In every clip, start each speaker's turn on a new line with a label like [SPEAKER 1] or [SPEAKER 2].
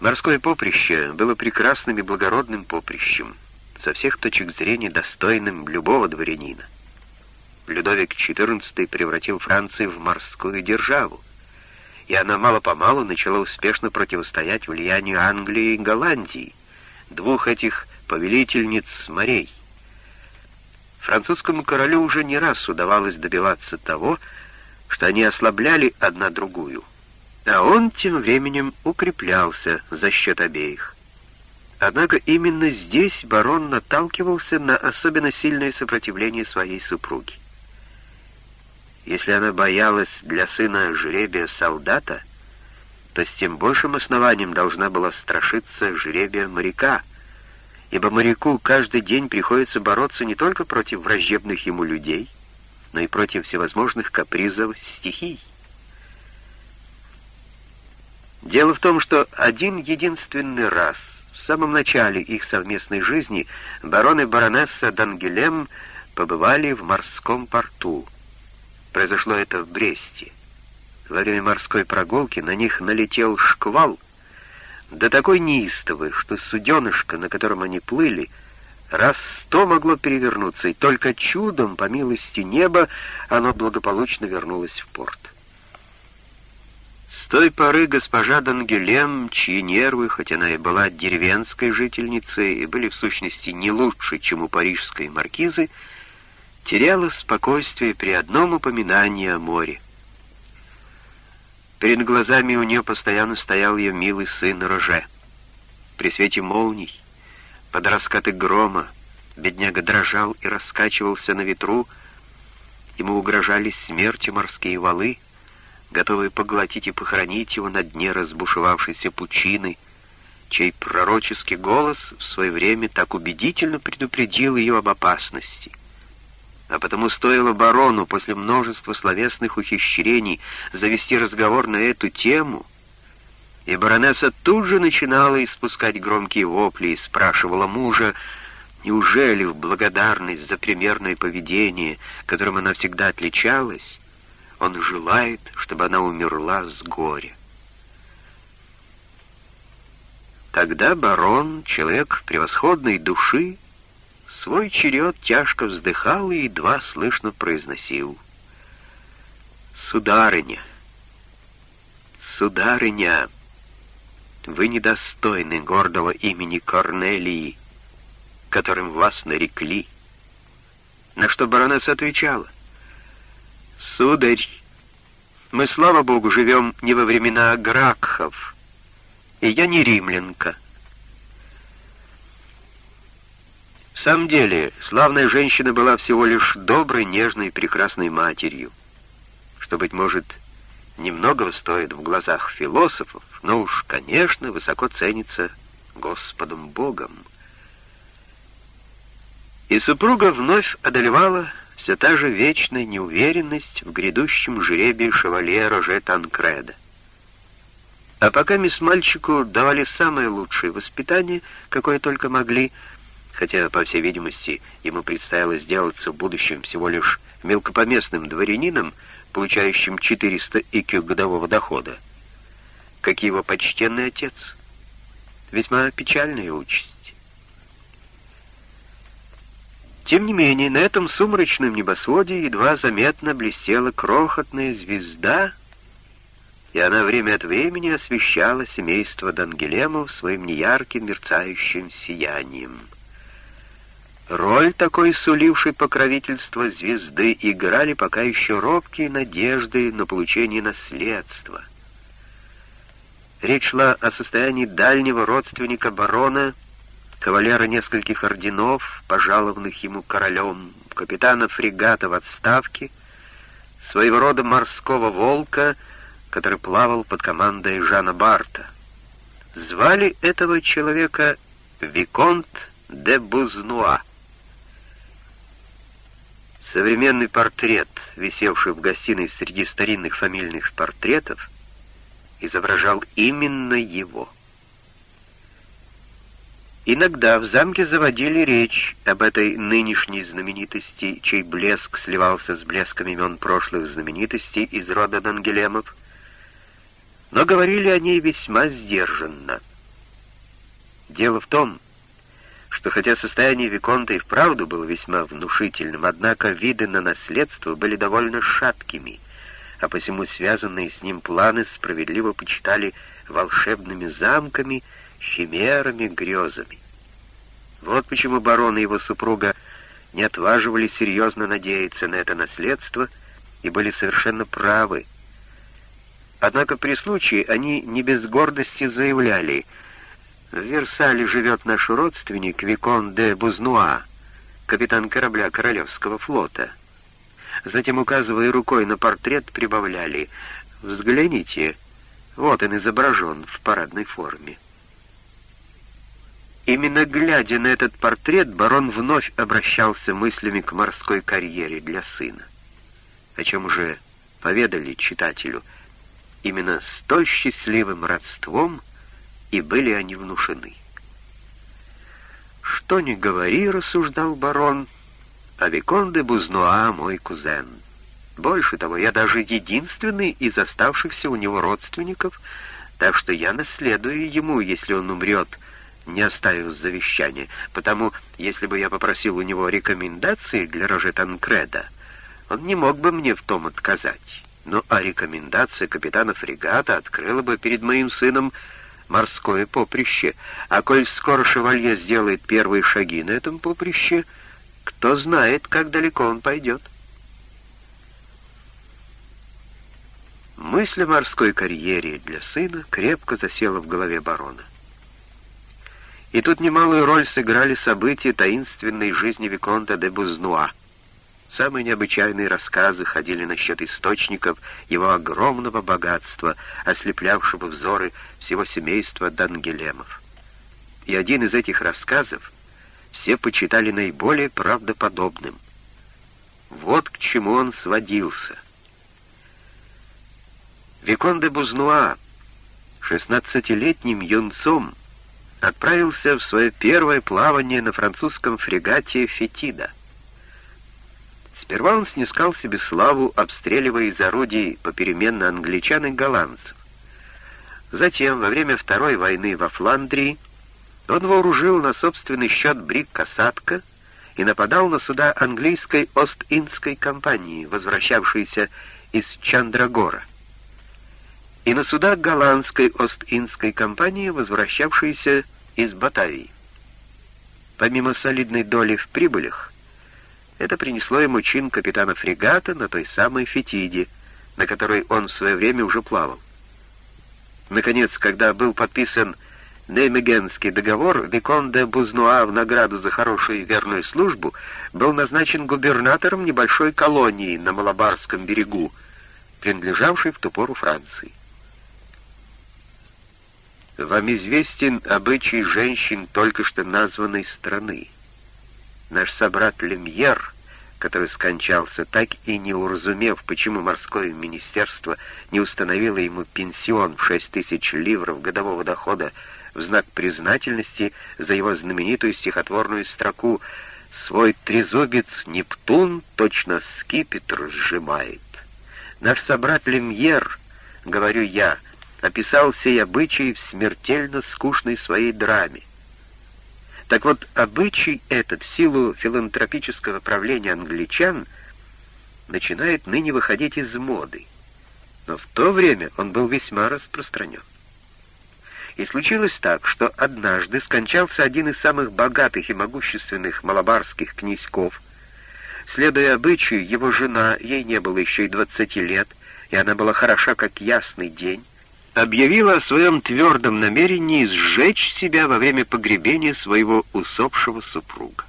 [SPEAKER 1] Морское поприще было прекрасным и благородным поприщем, со всех точек зрения достойным любого дворянина. Людовик XIV превратил Францию в морскую державу, и она мало-помалу начала успешно противостоять влиянию Англии и Голландии, двух этих повелительниц морей. Французскому королю уже не раз удавалось добиваться того, что они ослабляли одна другую, а он тем временем укреплялся за счет обеих. Однако именно здесь барон наталкивался на особенно сильное сопротивление своей супруги. Если она боялась для сына жребия солдата, то с тем большим основанием должна была страшиться жребия моряка — ибо моряку каждый день приходится бороться не только против враждебных ему людей, но и против всевозможных капризов стихий. Дело в том, что один единственный раз, в самом начале их совместной жизни, барон и баронесса Дангелем побывали в морском порту. Произошло это в Бресте. Во время морской прогулки на них налетел шквал, да такой неистовый, что суденышко, на котором они плыли, раз сто могло перевернуться, и только чудом, по милости неба, оно благополучно вернулось в порт. С той поры госпожа Дангелем, чьи нервы, хоть она и была деревенской жительницей, и были в сущности не лучше, чем у парижской маркизы, теряла спокойствие при одном упоминании о море. Перед глазами у нее постоянно стоял ее милый сын Роже. При свете молний, под раскаты грома, бедняга дрожал и раскачивался на ветру, ему угрожали смерти морские валы, готовые поглотить и похоронить его на дне разбушевавшейся пучины, чей пророческий голос в свое время так убедительно предупредил ее об опасности — а потому стоило барону после множества словесных ухищрений завести разговор на эту тему, и баронесса тут же начинала испускать громкие вопли и спрашивала мужа, неужели в благодарность за примерное поведение, которым она всегда отличалась, он желает, чтобы она умерла с горя. Тогда барон, человек превосходной души, свой черед тяжко вздыхал и едва слышно произносил. «Сударыня, сударыня, вы недостойны гордого имени Корнелии, которым вас нарекли». На что баронесса отвечала, «Сударь, мы, слава богу, живем не во времена Гракхов, и я не римлянка». В самом деле, славная женщина была всего лишь доброй, нежной, прекрасной матерью, что, быть может, немногого стоит в глазах философов, но уж, конечно, высоко ценится Господом Богом. И супруга вновь одолевала все та же вечная неуверенность в грядущем жребии шевалье Роже Танкреда. А пока мисс мальчику давали самое лучшее воспитание, какое только могли, — хотя, по всей видимости, ему предстояло сделаться в будущем всего лишь мелкопоместным дворянином, получающим 400 икю годового дохода, как его почтенный отец. Весьма печальная участь. Тем не менее, на этом сумрачном небосводе едва заметно блестела крохотная звезда, и она время от времени освещала семейство Дангелемов своим неярким мерцающим сиянием. Роль такой сулившей покровительства звезды играли пока еще робкие надежды на получение наследства. Речь шла о состоянии дальнего родственника барона, кавалера нескольких орденов, пожалованных ему королем, капитана фрегата в отставке, своего рода морского волка, который плавал под командой Жана Барта. Звали этого человека Виконт де Бузнуа. Современный портрет, висевший в гостиной среди старинных фамильных портретов, изображал именно его. Иногда в замке заводили речь об этой нынешней знаменитости, чей блеск сливался с блеском имен прошлых знаменитостей из рода Дангелемов, но говорили о ней весьма сдержанно. Дело в том, что хотя состояние Виконта и вправду было весьма внушительным, однако виды на наследство были довольно шаткими, а посему связанные с ним планы справедливо почитали волшебными замками, химерами, грезами. Вот почему барон и его супруга не отваживали серьезно надеяться на это наследство и были совершенно правы. Однако при случае они не без гордости заявляли — в Версале живет наш родственник Викон де Бузнуа, капитан корабля Королевского флота. Затем, указывая рукой на портрет, прибавляли «Взгляните, вот он изображен в парадной форме». Именно глядя на этот портрет, барон вновь обращался мыслями к морской карьере для сына, о чем уже поведали читателю. Именно столь счастливым родством — и были они внушены. «Что ни говори, — рассуждал барон, — а Викон де Бузнуа мой кузен. Больше того, я даже единственный из оставшихся у него родственников, так что я наследую ему, если он умрет, не оставив завещания, потому, если бы я попросил у него рекомендации для Роже Танкреда, он не мог бы мне в том отказать. Но а рекомендация капитана фрегата открыла бы перед моим сыном морское поприще, а коль скоро шевалье сделает первые шаги на этом поприще, кто знает, как далеко он пойдет. Мысль о морской карьере для сына крепко засела в голове барона. И тут немалую роль сыграли события таинственной жизни Виконта де Бузнуа — Самые необычайные рассказы ходили насчет источников его огромного богатства, ослеплявшего взоры всего семейства Дангелемов. И один из этих рассказов все почитали наиболее правдоподобным. Вот к чему он сводился. Викон де Бузнуа, шестнадцатилетним юнцом, отправился в свое первое плавание на французском фрегате «Фетида». Сперва он снискал себе славу, обстреливая из орудий попеременно англичан и голландцев. Затем, во время Второй войны во Фландрии, он вооружил на собственный счет брик «Касатка» и нападал на суда английской Ост-Индской компании, возвращавшейся из Чандрагора, и на суда голландской Ост-Индской компании, возвращавшейся из Батавии. Помимо солидной доли в прибылях, это принесло ему чин капитана фрегата на той самой Фетиде, на которой он в свое время уже плавал. Наконец, когда был подписан Неймегенский договор, Викон де Бузнуа в награду за хорошую и верную службу был назначен губернатором небольшой колонии на Малабарском берегу, принадлежавшей в ту пору Франции. Вам известен обычай женщин только что названной страны. Наш собрат Лемьер, который скончался, так и не уразумев, почему морское министерство не установило ему пенсион в 6 тысяч ливров годового дохода в знак признательности за его знаменитую стихотворную строку «Свой трезубец Нептун точно скипетр сжимает». Наш собрат Лемьер, говорю я, описал сей обычай в смертельно скучной своей драме. Так вот, обычай этот в силу филантропического правления англичан начинает ныне выходить из моды, но в то время он был весьма распространен. И случилось так, что однажды скончался один из самых богатых и могущественных малабарских князьков. Следуя обычаю, его жена, ей не было еще и двадцати лет, и она была хороша, как ясный день, объявила о своем твердом намерении сжечь себя во время погребения своего усопшего супруга.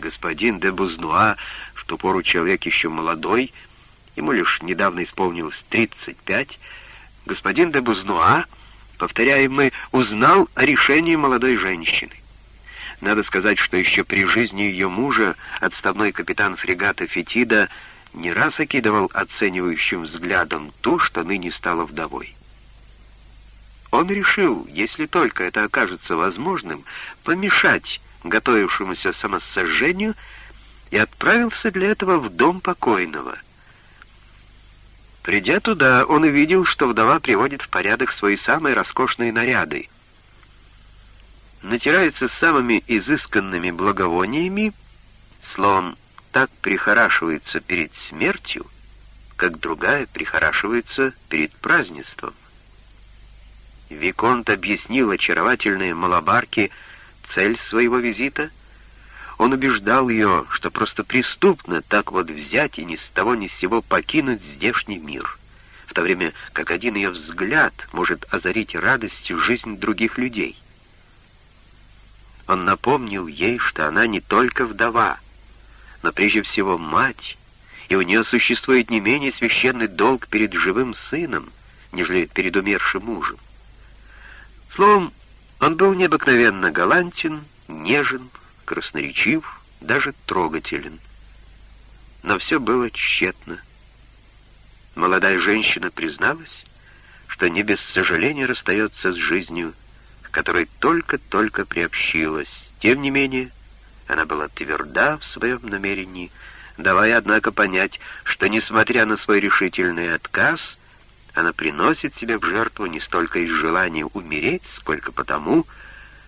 [SPEAKER 1] Господин де Бузнуа, в ту пору человек еще молодой, ему лишь недавно исполнилось 35, господин де Бузнуа, повторяем узнал о решении молодой женщины. Надо сказать, что еще при жизни ее мужа, отставной капитан фрегата Фетида, не раз окидывал оценивающим взглядом ту, что ныне стала вдовой. Он решил, если только это окажется возможным, помешать готовившемуся самосожжению и отправился для этого в дом покойного. Придя туда, он увидел, что вдова приводит в порядок свои самые роскошные наряды, натирается самыми изысканными благовониями, словом, так прихорашивается перед смертью, как другая прихорашивается перед празднеством. Виконт объяснил очаровательной Малабарке цель своего визита. Он убеждал ее, что просто преступно так вот взять и ни с того ни с сего покинуть здешний мир, в то время как один ее взгляд может озарить радостью жизнь других людей. Он напомнил ей, что она не только вдова, но прежде всего мать, и у нее существует не менее священный долг перед живым сыном, нежели перед умершим мужем. Словом, он был необыкновенно галантен, нежен, красноречив, даже трогателен. Но все было тщетно. Молодая женщина призналась, что не без сожаления расстается с жизнью, к которой только-только приобщилась. Тем не менее, она была тверда в своем намерении, давая, однако, понять, что, несмотря на свой решительный отказ, она приносит себя в жертву не столько из желания умереть, сколько потому,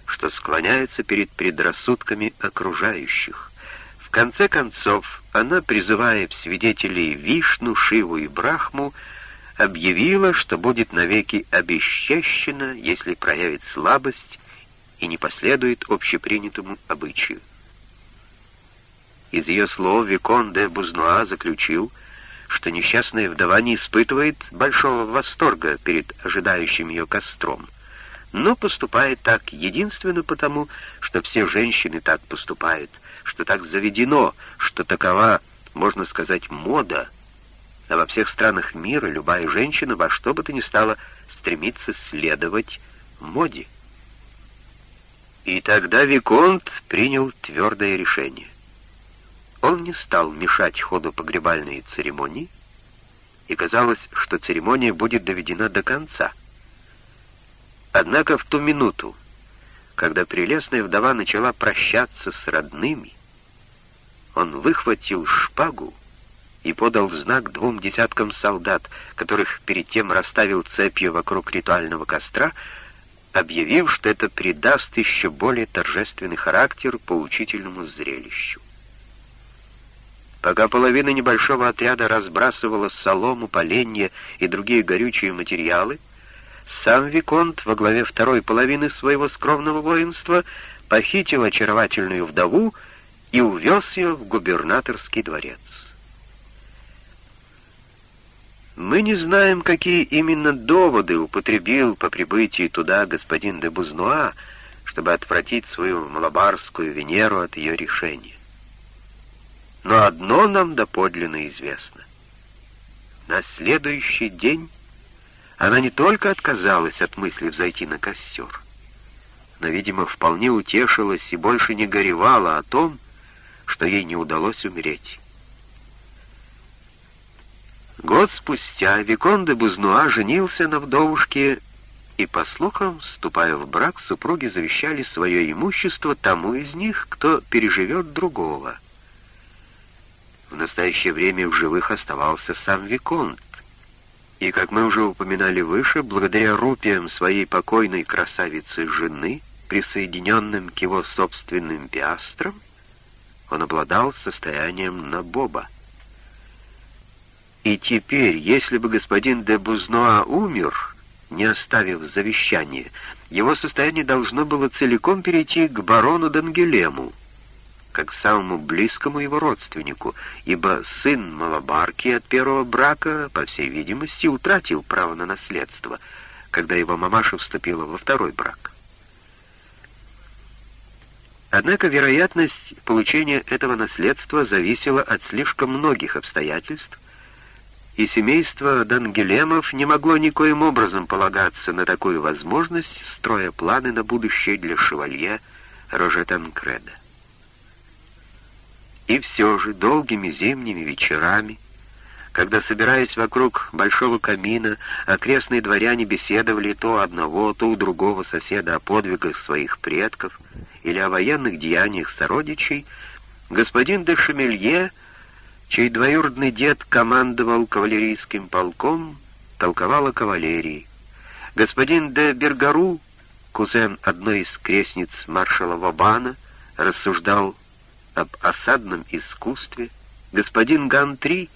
[SPEAKER 1] что склоняется перед предрассудками окружающих. В конце концов, она, призывая свидетелей Вишну, Шиву и Брахму, объявила, что будет навеки обесчещена, если проявит слабость и не последует общепринятому обычаю. Из ее слов Викон де Бузнуа заключил, что несчастная вдова не испытывает большого восторга перед ожидающим ее костром, но поступает так единственно потому, что все женщины так поступают, что так заведено, что такова, можно сказать, мода, а во всех странах мира любая женщина во что бы то ни стало стремится следовать моде. И тогда Виконт принял твердое решение. Он не стал мешать ходу погребальной церемонии, и казалось, что церемония будет доведена до конца. Однако в ту минуту, когда прелестная вдова начала прощаться с родными, он выхватил шпагу и подал знак двум десяткам солдат, которых перед тем расставил цепью вокруг ритуального костра, объявив, что это придаст еще более торжественный характер поучительному зрелищу. Пока половина небольшого отряда разбрасывала солому, поленья и другие горючие материалы, сам Виконт во главе второй половины своего скромного воинства похитил очаровательную вдову и увез ее в губернаторский дворец. Мы не знаем, какие именно доводы употребил по прибытии туда господин де Бузнуа, чтобы отвратить свою малабарскую Венеру от ее решения. Но одно нам доподлинно известно. На следующий день она не только отказалась от мысли взойти на костер, но, видимо, вполне утешилась и больше не горевала о том, что ей не удалось умереть. Год спустя Викон де Бузнуа женился на вдовушке, и, по слухам, вступая в брак, супруги завещали свое имущество тому из них, кто переживет другого — в настоящее время в живых оставался сам Виконт. И, как мы уже упоминали выше, благодаря рупиям своей покойной красавицы-жены, присоединенным к его собственным пиастрам, он обладал состоянием набоба. И теперь, если бы господин де Бузнуа умер, не оставив завещание, его состояние должно было целиком перейти к барону Дангелему, как самому близкому его родственнику, ибо сын Малабарки от первого брака, по всей видимости, утратил право на наследство, когда его мамаша вступила во второй брак. Однако вероятность получения этого наследства зависела от слишком многих обстоятельств, и семейство Дангелемов не могло никоим образом полагаться на такую возможность, строя планы на будущее для шевалье Роже Танкреда. И все же долгими зимними вечерами, когда, собираясь вокруг большого камина, окрестные дворяне беседовали то одного, то у другого соседа о подвигах своих предков или о военных деяниях сородичей, господин де Шамелье, чей двоюродный дед командовал кавалерийским полком, толковал о кавалерии. Господин де Бергару кузен одной из крестниц маршала Вабана, рассуждал об осадном искусстве, господин Ган-3,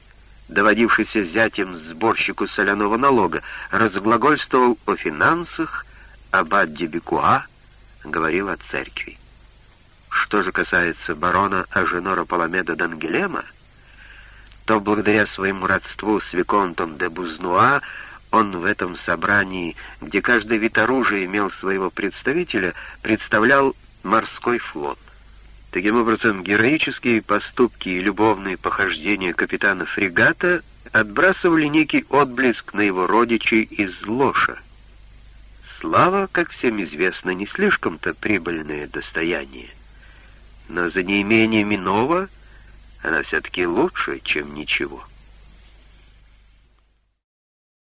[SPEAKER 1] доводившийся зятем сборщику соляного налога, разглагольствовал о финансах, аббат Дебекуа говорил о церкви. Что же касается барона Аженора Паламеда Дангелема, то благодаря своему родству с Виконтом де Бузнуа он в этом собрании, где каждый вид оружия имел своего представителя, представлял морской флот. Таким образом, героические поступки и любовные похождения капитана фрегата отбрасывали некий отблеск на его родичей из Лоша. Слава, как всем известно, не слишком-то прибыльное достояние, но за неимением иного она все-таки лучше, чем ничего.